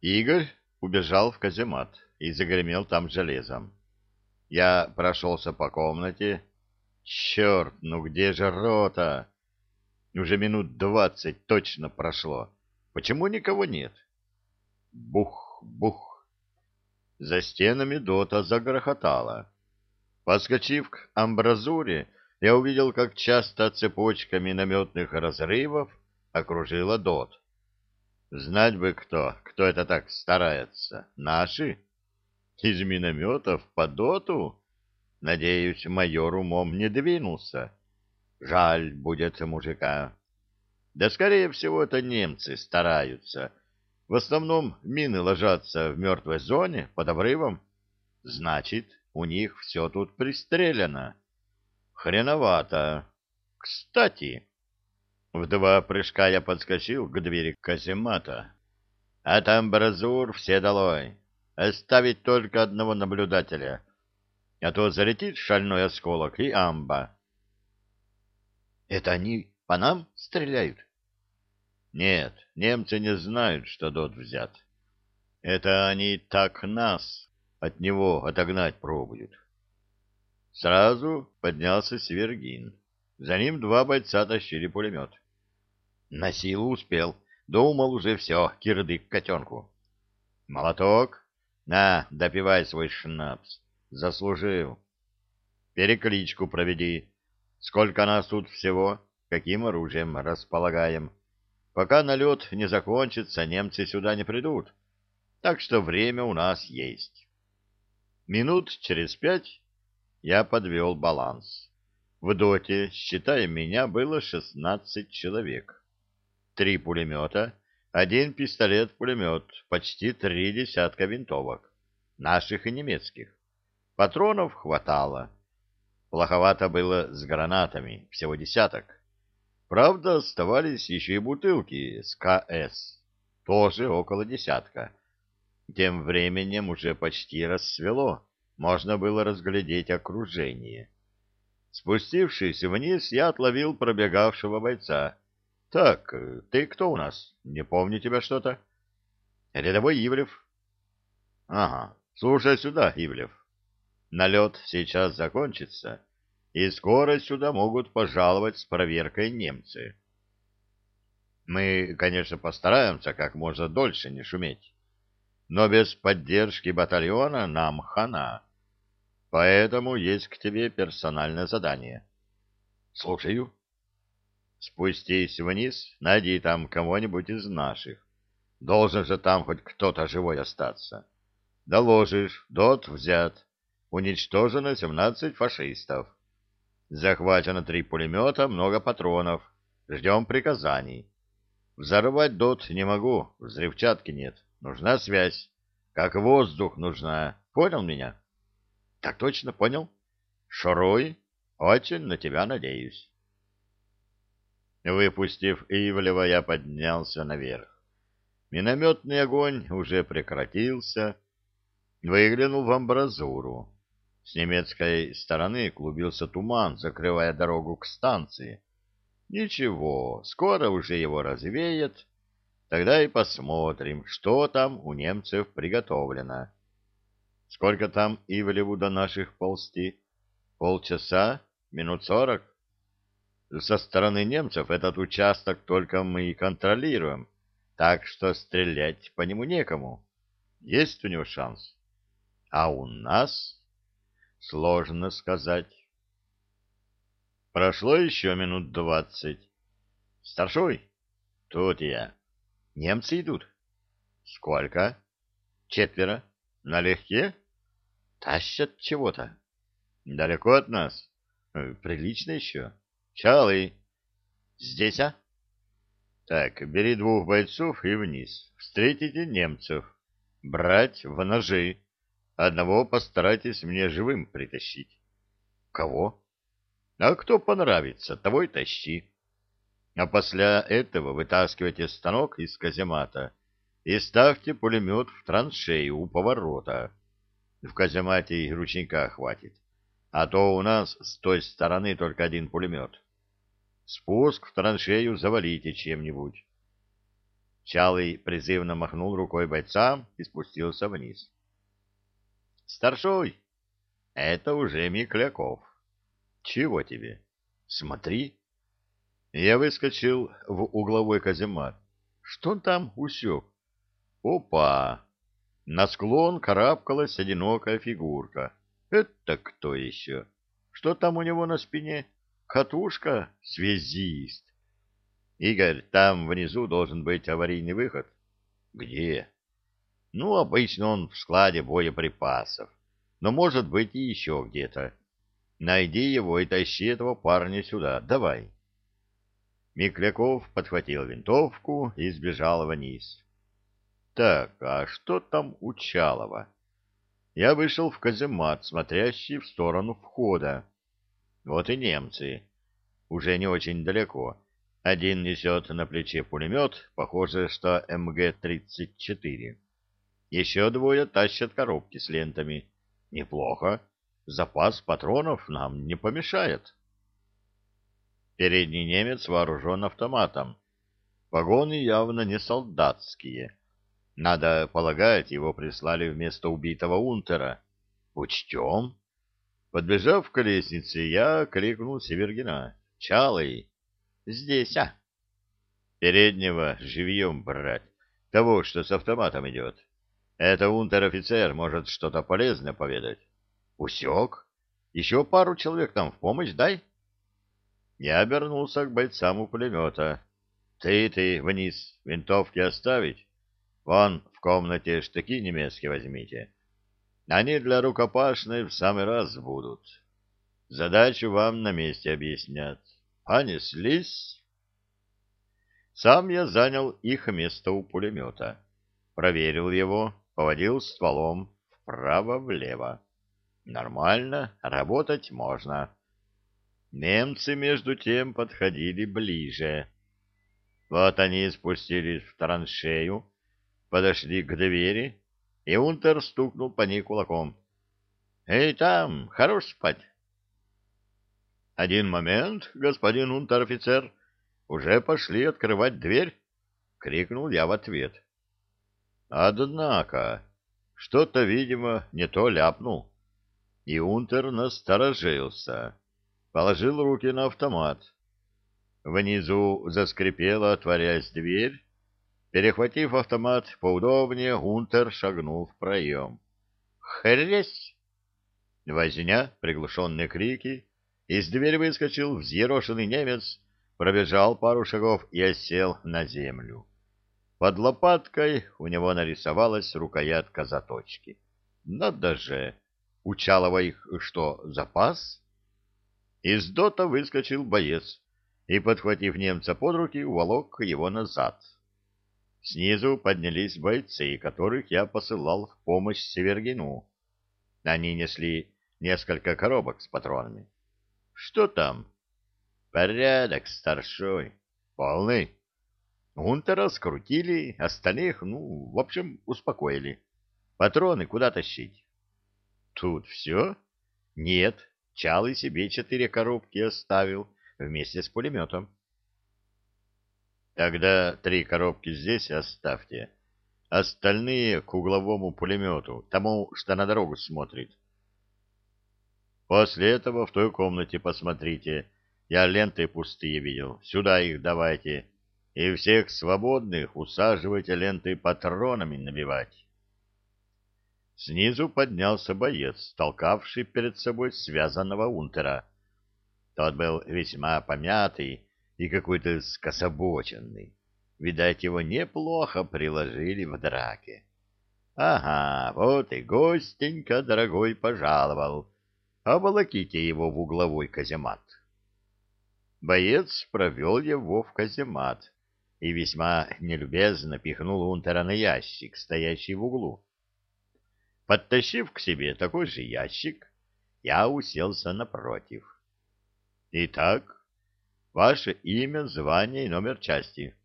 Игорь убежал в каземат и загремел там железом. Я прошелся по комнате. Черт, ну где же рота? Уже минут двадцать точно прошло. Почему никого нет? Бух, бух. За стенами дота загрохотало. Подскочив к амбразуре, я увидел, как часто цепочка минометных разрывов окружила дот. Знать бы кто, кто это так старается. Наши? Из минометов по доту? Надеюсь, майор умом не двинулся. Жаль будет мужика. Да, скорее всего, это немцы стараются. В основном мины ложатся в мертвой зоне под обрывом. Значит, у них все тут пристрелено. Хреновато. Кстати, в два прыжка я подскочил к двери каземата. А там бразур все долой. Оставить только одного наблюдателя. А то залетит шальной осколок и амба. Это они по нам стреляют? Нет, немцы не знают, что дот взят. Это они так нас от него отогнать пробуют. Сразу поднялся Севергин. За ним два бойца тащили пулемет. На силу успел. Думал уже все, кирдык котенку. Молоток? На, допивай свой шнапс. Заслужил. Перекличку проведи. Сколько нас тут всего? Каким оружием располагаем? Пока налет не закончится, немцы сюда не придут. Так что время у нас есть. Минут через пять я подвел баланс. В доте, считая меня, было шестнадцать человек три пулемета, один пистолет-пулемет, почти три десятка винтовок, наших и немецких. Патронов хватало. Плоховато было с гранатами, всего десяток. Правда, оставались еще и бутылки с КС, тоже около десятка. Тем временем уже почти рассвело, можно было разглядеть окружение. Спустившись вниз, я отловил пробегавшего бойца. Так, ты кто у нас? Не помню тебя что-то. Рядовой Ивлев. Ага, слушай сюда, Ивлев. Налет сейчас закончится, и скоро сюда могут пожаловать с проверкой немцы. Мы, конечно, постараемся как можно дольше не шуметь, но без поддержки батальона нам хана. Поэтому есть к тебе персональное задание. Слушаю. Спустись вниз, найди там кого-нибудь из наших. Должен же там хоть кто-то живой остаться. Доложишь, дот взят. Уничтожено 17 фашистов. Захвачено три пулемета, много патронов. Ждем приказаний. Взорвать дот не могу, взрывчатки нет. Нужна связь. Как воздух нужна. Понял меня? Так точно, понял. Шуруй. Очень на тебя надеюсь. Выпустив Ивлева, я поднялся наверх. Минометный огонь уже прекратился. Выглянул в амбразуру. С немецкой стороны клубился туман, закрывая дорогу к станции. Ничего, скоро уже его развеет. Тогда и посмотрим, что там у немцев приготовлено. Сколько там Ивлеву до наших ползти? Полчаса? Минут сорок? Со стороны немцев этот участок только мы и контролируем, так что стрелять по нему некому. Есть у него шанс. А у нас? Сложно сказать. Прошло еще минут двадцать. Старшой? Тут я. Немцы идут. Сколько? Четверо. Налегке? Тащат чего-то. Далеко от нас? Прилично еще. Чалы. Здесь, а? Так, бери двух бойцов и вниз. Встретите немцев. Брать в ножи. Одного постарайтесь мне живым притащить. Кого? А кто понравится, того и тащи. А после этого вытаскивайте станок из каземата и ставьте пулемет в траншею у поворота. В каземате и ручника хватит, а то у нас с той стороны только один пулемет. Спуск в траншею завалите чем-нибудь. Чалый призывно махнул рукой бойцам и спустился вниз. «Старшой!» «Это уже Микляков». «Чего тебе?» «Смотри!» Я выскочил в угловой каземат. Что он там усек? Опа! На склон карабкалась одинокая фигурка. Это кто еще? Что там у него на спине? Катушка? Связист. Игорь, там внизу должен быть аварийный выход. Где? Ну, обычно он в складе боеприпасов. Но может быть и еще где-то. Найди его и тащи этого парня сюда. Давай. Микляков подхватил винтовку и сбежал вниз. Так, а что там у Чалова? Я вышел в каземат, смотрящий в сторону входа. Вот и немцы. Уже не очень далеко. Один несет на плече пулемет, похоже, что МГ-34. Еще двое тащат коробки с лентами. Неплохо. Запас патронов нам не помешает. Передний немец вооружен автоматом. Погоны явно не солдатские. Надо полагать, его прислали вместо убитого унтера. Учтем. Подбежав к лестнице, я крикнул Севергина. «Чалый! Здесь, а!» «Переднего живьем брать, того, что с автоматом идет. Это унтер-офицер может что-то полезное поведать». «Усек? Еще пару человек там в помощь дай». Я обернулся к бойцам у пулемета. «Ты, ты, вниз, винтовки оставить? Вон в комнате штыки немецкие возьмите. Они для рукопашной в самый раз будут. Задачу вам на месте объяснят. Понеслись?» Сам я занял их место у пулемета. Проверил его, поводил стволом вправо-влево. Нормально, работать можно. Немцы, между тем, подходили ближе. Вот они спустились в траншею, подошли к двери, и Унтер стукнул по ней кулаком. «Эй, там, хорош спать!» «Один момент, господин унтер-офицер, уже пошли открывать дверь!» — крикнул я в ответ. Однако, что-то, видимо, не то ляпнул, и Унтер насторожился положил руки на автомат. Внизу заскрипела, отворяясь дверь. Перехватив автомат поудобнее, Гунтер шагнул в проем. «Хресь!» Возня, приглушенные крики. Из двери выскочил взъерошенный немец, пробежал пару шагов и осел на землю. Под лопаткой у него нарисовалась рукоятка заточки. Надо же! У Чалова их что, запас? Из дота выскочил боец и, подхватив немца под руки, уволок его назад. Снизу поднялись бойцы, которых я посылал в помощь Севергину. Они несли несколько коробок с патронами. Что там? Порядок, старшой. Полный. Унтера скрутили, остальных, ну, в общем, успокоили. Патроны куда тащить? Тут все? Нет, Чалый себе четыре коробки оставил вместе с пулеметом. Тогда три коробки здесь оставьте. Остальные к угловому пулемету, тому, что на дорогу смотрит. После этого в той комнате посмотрите. Я ленты пустые видел. Сюда их давайте. И всех свободных усаживайте ленты патронами набивать. Снизу поднялся боец, толкавший перед собой связанного унтера. Тот был весьма помятый и какой-то скособоченный. Видать, его неплохо приложили в драке. Ага, вот и гостенька, дорогой, пожаловал. Оболоките его в угловой каземат. Боец провел его в каземат и весьма нелюбезно пихнул унтера на ящик, стоящий в углу. Подтащив к себе такой же ящик, я уселся напротив. Итак, ваше имя, звание и номер части.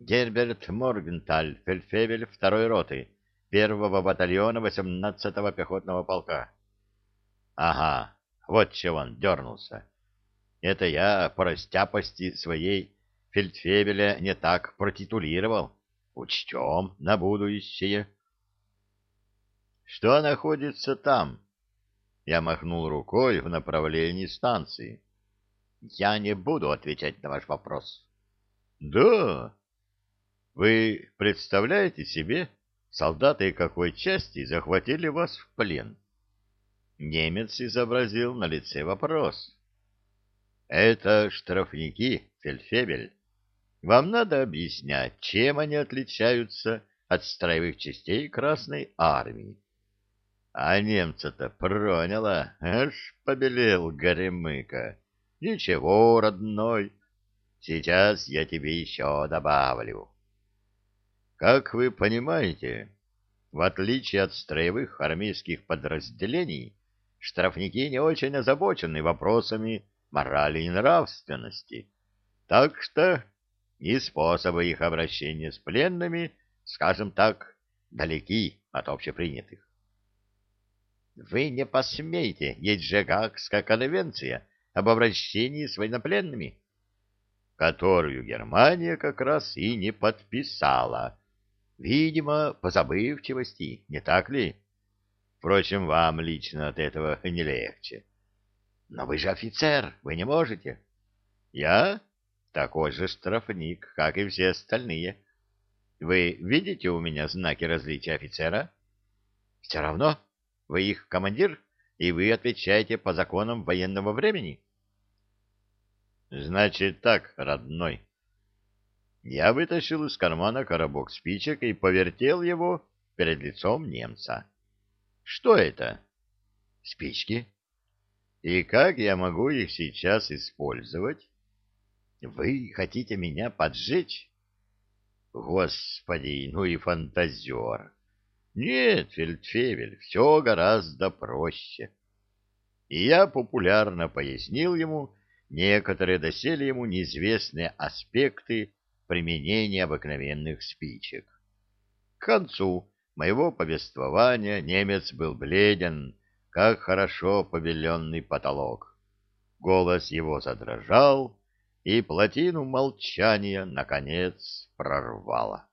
Герберт Моргенталь, фельдфебель второй роты, первого батальона 18-го пехотного полка. Ага, вот чего он дернулся. Это я по растяпости своей фельдфебеля не так протитулировал. Учтем на будущее. Что находится там? Я махнул рукой в направлении станции. Я не буду отвечать на ваш вопрос. Да. Вы представляете себе, солдаты какой части захватили вас в плен? Немец изобразил на лице вопрос. Это штрафники, фельдфебель. Вам надо объяснять, чем они отличаются от строевых частей Красной Армии. А немца-то проняло, аж побелел горемыка. Ничего, родной, сейчас я тебе еще добавлю. Как вы понимаете, в отличие от строевых армейских подразделений, штрафники не очень озабочены вопросами морали и нравственности. Так что и способы их обращения с пленными, скажем так, далеки от общепринятых. Вы не посмеете, есть же Гаагская конвенция об обращении с военнопленными, которую Германия как раз и не подписала. Видимо, по забывчивости, не так ли? Впрочем, вам лично от этого не легче. Но вы же офицер, вы не можете. Я такой же штрафник, как и все остальные. Вы видите у меня знаки различия офицера? Все равно вы их командир, и вы отвечаете по законам военного времени. Значит так, родной. Я вытащил из кармана коробок спичек и повертел его перед лицом немца. Что это? Спички. И как я могу их сейчас использовать? Вы хотите меня поджечь? Господи, ну и фантазер! Нет, Фельдфебель, все гораздо проще. И я популярно пояснил ему некоторые доселе ему неизвестные аспекты применения обыкновенных спичек. К концу моего повествования немец был бледен, как хорошо побеленный потолок. Голос его задрожал, и плотину молчания, наконец, прорвало.